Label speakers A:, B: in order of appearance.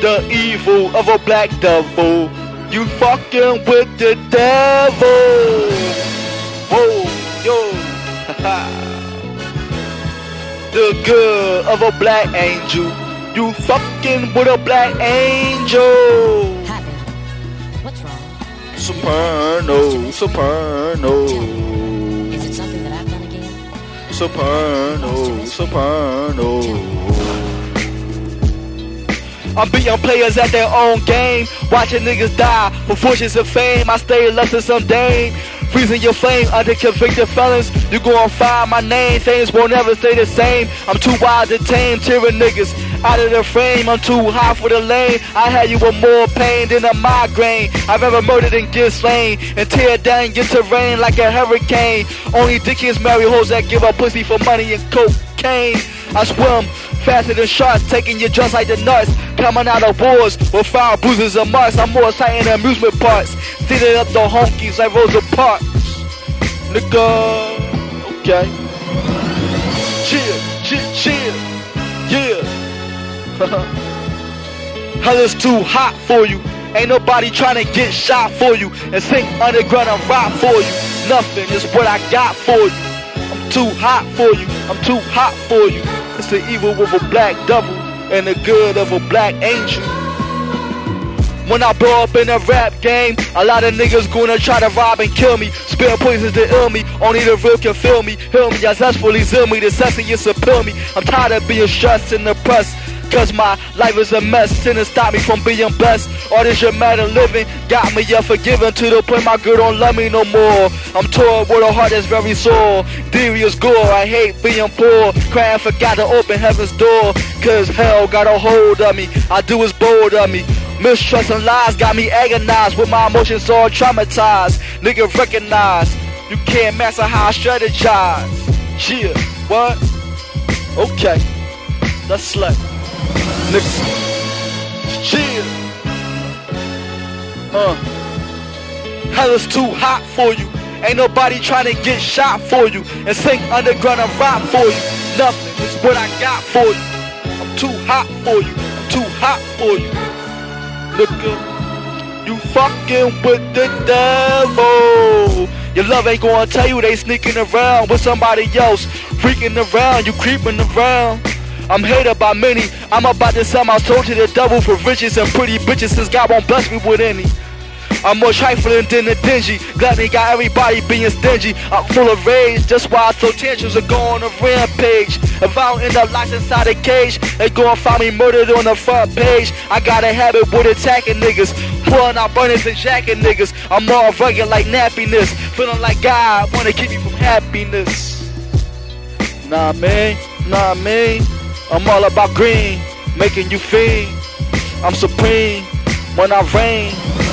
A: the evil of a black devil. You fucking with the devil. Whoa, yo. the good of a black angel. You fucking with a black angel.
B: What's wrong?
A: Soprano, soprano.
B: Is it something that I've done again?
A: Soprano, soprano. I'm beating players at their own game, watching niggas die for fortunes and fame. I stay less than some dame. Freezing your flame under convicted felons. You gon' find my name. Things won't ever stay the same. I'm too wild to tame, tearing niggas out of the frame. I'm too high for the lane. I had you with more pain than a migraine. I've ever murdered and get slain and tear down your terrain like a hurricane. Only dickheads marry hoes that give up pussy for money and cocaine. I swim faster than sharks, taking your drugs like the nuts. Coming out of wars with fire bruises and marks. I'm more exciting than amusement parks. Seated up the honkies like Rosa Parks. Nigga, okay. Chill, chill, chill, yeah. Hell is too hot for you. Ain't nobody trying to get shot for you and sink underground and rock for you. Nothing is what I got for you. I'm too hot for you. I'm too hot for you. It's the evil with a black devil and the good of a black angel. When I blow up in the rap game, a lot of niggas gonna try to rob and kill me. Spill poisons to ill me, only the real can feel me. Heal me, I zestfully zeal me, the sexiest appeal me. I'm tired of being stressed and depressed. Cause my life is a mess, sin has stopped me from being blessed. All this matter living got me unforgiven to the point my girl don't love me no more. I'm torn with a heart that's very sore. Devious gore, I hate being poor. Crying forgot to open heaven's door. Cause hell got a hold of me. I do is bold of me. Mistrust and lies got me agonized with my emotions all traumatized. Nigga recognize you can't master how I strategize. Yeah, what? Okay, let's slut. Nigga, chill. Uh, hell is too hot for you. Ain't nobody trying to get shot for you and sink underground and rock for you. Nothing is what I got for you. I'm too hot for you. I'm too hot for you. Nigga, you fucking with the devil. Your love ain't gonna tell you they sneaking around with somebody else. Freaking around, you creeping around. I'm hated by many. I'm about to sell my soul to the devil for riches and pretty bitches since God won't bless me with any. I'm more trifling than the dingy. Glad Gluttony got everybody being stingy. I'm full of rage, just why I throw tantrums and go on a rampage. If I don't end up locked inside a cage, they gon' find me murdered on the front page. I got a habit with attacking niggas, pulling out burners and jacking niggas. I'm more rugged like nappiness, feeling like God wanna keep me from happiness. Nah, man, nah, man. I'm all about green, making you fiend. I'm supreme when I reign.